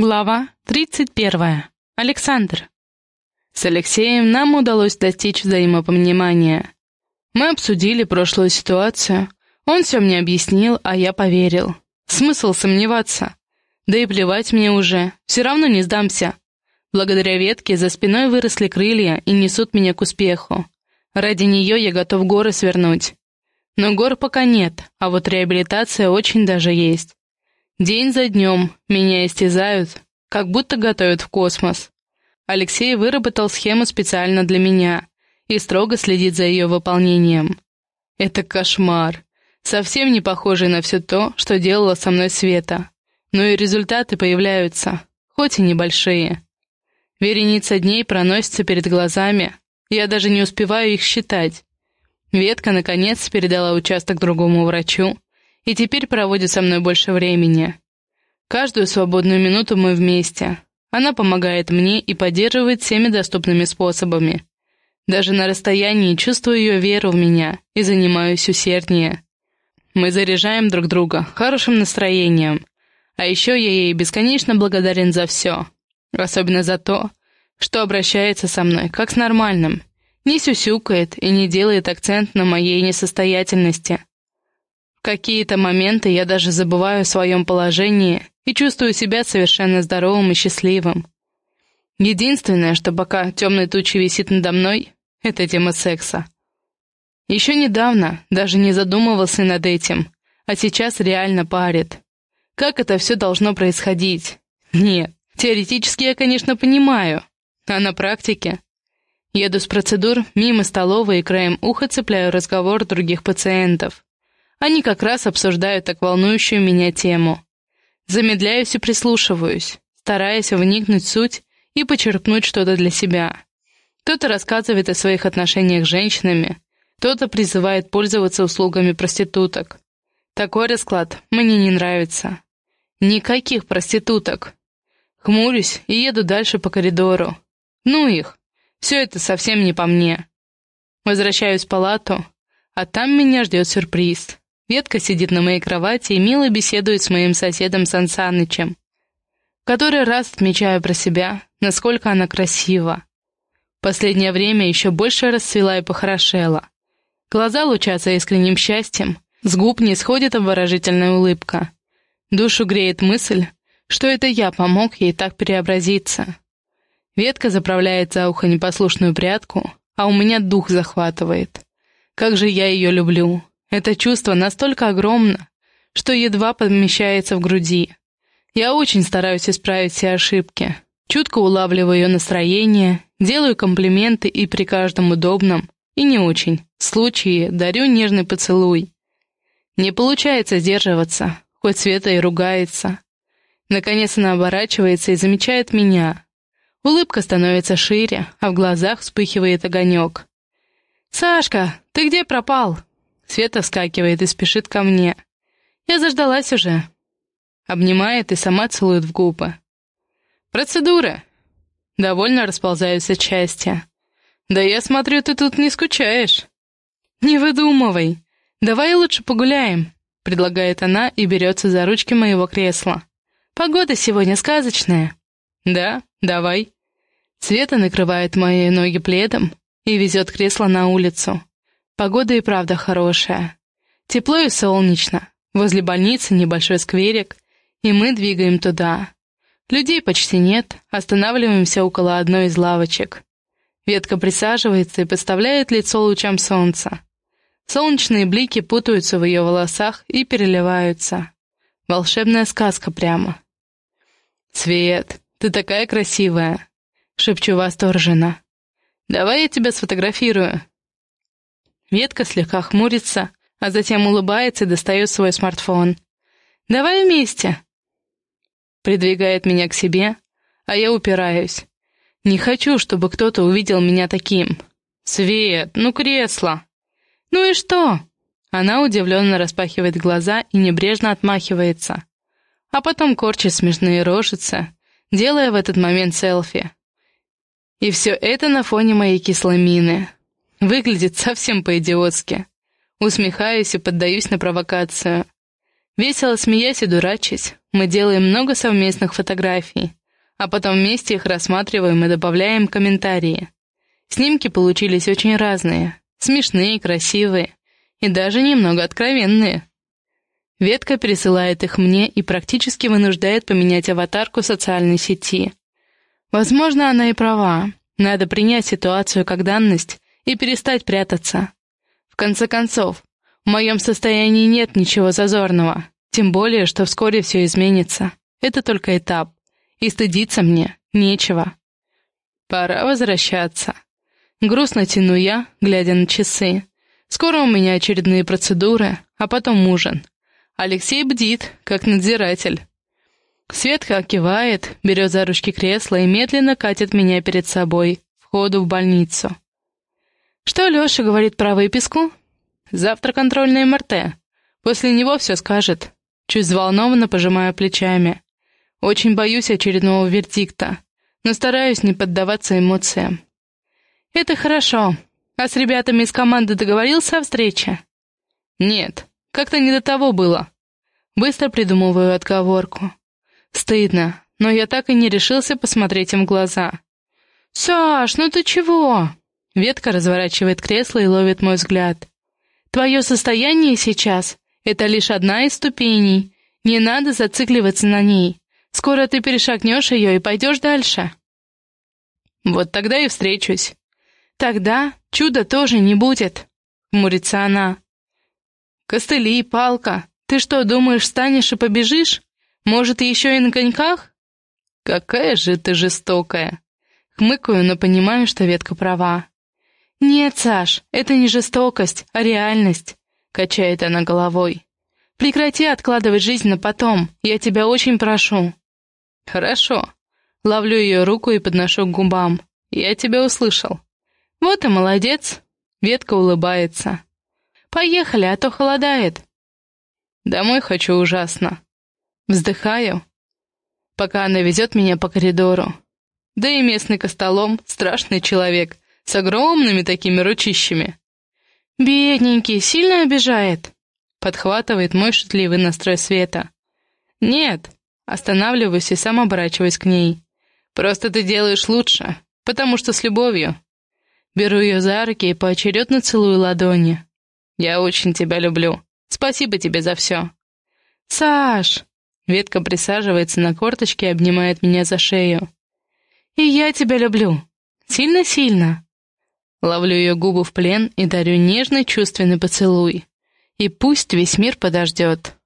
Глава 31. Александр. С Алексеем нам удалось достичь взаимопонимания. Мы обсудили прошлую ситуацию. Он все мне объяснил, а я поверил. Смысл сомневаться? Да и плевать мне уже, все равно не сдамся. Благодаря ветке за спиной выросли крылья и несут меня к успеху. Ради нее я готов горы свернуть. Но гор пока нет, а вот реабилитация очень даже есть. День за днем меня истязают, как будто готовят в космос. Алексей выработал схему специально для меня и строго следит за ее выполнением. Это кошмар, совсем не похожий на все то, что делала со мной Света. Но и результаты появляются, хоть и небольшие. Вереница дней проносится перед глазами, я даже не успеваю их считать. Ветка, наконец, передала участок другому врачу, и теперь проводит со мной больше времени. Каждую свободную минуту мы вместе. Она помогает мне и поддерживает всеми доступными способами. Даже на расстоянии чувствую ее веру в меня и занимаюсь усерднее. Мы заряжаем друг друга хорошим настроением. А еще я ей бесконечно благодарен за все. Особенно за то, что обращается со мной как с нормальным, не сюсюкает и не делает акцент на моей несостоятельности какие-то моменты я даже забываю о своем положении и чувствую себя совершенно здоровым и счастливым. Единственное, что пока темной тучи висит надо мной, это тема секса. Еще недавно даже не задумывался над этим, а сейчас реально парит. Как это все должно происходить? Нет, теоретически я, конечно, понимаю, а на практике? Еду с процедур мимо столовой и краем уха цепляю разговор других пациентов. Они как раз обсуждают так волнующую меня тему. Замедляюсь и прислушиваюсь, стараясь вникнуть в суть и почерпнуть что-то для себя. Кто-то рассказывает о своих отношениях с женщинами, кто-то призывает пользоваться услугами проституток. Такой расклад мне не нравится. Никаких проституток. Хмурюсь и еду дальше по коридору. Ну их, все это совсем не по мне. Возвращаюсь в палату, а там меня ждет сюрприз. Ветка сидит на моей кровати и мило беседует с моим соседом Сансанычем. Который раз отмечаю про себя, насколько она красива. Последнее время еще больше расцвела и похорошела. Глаза лучатся искренним счастьем, с губ не сходит обворожительная улыбка. Душу греет мысль, что это я помог ей так преобразиться. Ветка заправляет за ухо непослушную прядку, а у меня дух захватывает. Как же я ее люблю. Это чувство настолько огромно, что едва помещается в груди. Я очень стараюсь исправить все ошибки. Чутко улавливаю ее настроение, делаю комплименты и при каждом удобном, и не очень, случае дарю нежный поцелуй. Не получается сдерживаться, хоть Света и ругается. Наконец она оборачивается и замечает меня. Улыбка становится шире, а в глазах вспыхивает огонек. «Сашка, ты где пропал?» Света вскакивает и спешит ко мне. Я заждалась уже. Обнимает и сама целует в губы. «Процедура!» Довольно расползаюсь от счастья. «Да я смотрю, ты тут не скучаешь». «Не выдумывай. Давай лучше погуляем», — предлагает она и берется за ручки моего кресла. «Погода сегодня сказочная». «Да, давай». Света накрывает мои ноги пледом и везет кресло на улицу. Погода и правда хорошая. Тепло и солнечно. Возле больницы небольшой скверик, и мы двигаем туда. Людей почти нет, останавливаемся около одной из лавочек. Ветка присаживается и подставляет лицо лучам солнца. Солнечные блики путаются в ее волосах и переливаются. Волшебная сказка прямо. «Свет, ты такая красивая!» — шепчу восторженно. «Давай я тебя сфотографирую». Ветка слегка хмурится, а затем улыбается и достает свой смартфон. «Давай вместе!» Придвигает меня к себе, а я упираюсь. Не хочу, чтобы кто-то увидел меня таким. «Свет, ну кресло!» «Ну и что?» Она удивленно распахивает глаза и небрежно отмахивается. А потом корчит смешные рожицы, делая в этот момент селфи. И все это на фоне моей кисломины. Выглядит совсем по-идиотски. Усмехаюсь и поддаюсь на провокацию. Весело смеясь и дурачась, мы делаем много совместных фотографий, а потом вместе их рассматриваем и добавляем комментарии. Снимки получились очень разные, смешные, красивые и даже немного откровенные. Ветка пересылает их мне и практически вынуждает поменять аватарку социальной сети. Возможно, она и права. Надо принять ситуацию как данность и перестать прятаться. В конце концов, в моем состоянии нет ничего зазорного, тем более, что вскоре все изменится. Это только этап, и стыдиться мне нечего. Пора возвращаться. Грустно тяну я, глядя на часы. Скоро у меня очередные процедуры, а потом ужин. Алексей бдит, как надзиратель. Светка кивает, берет за ручки кресла и медленно катит меня перед собой, входу в больницу. Что Леша говорит про выписку? Завтра контрольный МРТ. После него все скажет. Чуть взволнованно пожимая плечами. Очень боюсь очередного вердикта, но стараюсь не поддаваться эмоциям. Это хорошо. А с ребятами из команды договорился о встрече? Нет, как-то не до того было. Быстро придумываю отговорку. Стыдно, но я так и не решился посмотреть им в глаза. «Саш, ну ты чего?» Ветка разворачивает кресло и ловит мой взгляд. «Твое состояние сейчас — это лишь одна из ступеней. Не надо зацикливаться на ней. Скоро ты перешагнешь ее и пойдешь дальше». «Вот тогда и встречусь». «Тогда чуда тоже не будет», — хмурится она. «Костыли, палка. Ты что, думаешь, встанешь и побежишь? Может, еще и на коньках?» «Какая же ты жестокая!» Хмыкаю, но понимаю, что ветка права. «Нет, Саш, это не жестокость, а реальность», — качает она головой. «Прекрати откладывать жизнь на потом, я тебя очень прошу». «Хорошо». Ловлю ее руку и подношу к губам. «Я тебя услышал». «Вот и молодец». Ветка улыбается. Поехали, а то холодает. Домой хочу ужасно. Вздыхаю, пока она везет меня по коридору. Да и местный костолом — страшный человек, с огромными такими ручищами. «Бедненький, сильно обижает?» — подхватывает мой шутливый настрой Света. «Нет», — останавливаюсь и сам оборачиваюсь к ней. «Просто ты делаешь лучше, потому что с любовью». Беру ее за руки и поочередно целую ладони. Я очень тебя люблю. Спасибо тебе за все». «Саш!» Ветка присаживается на корточке и обнимает меня за шею. «И я тебя люблю. Сильно-сильно». Ловлю ее губы в плен и дарю нежный чувственный поцелуй. И пусть весь мир подождет.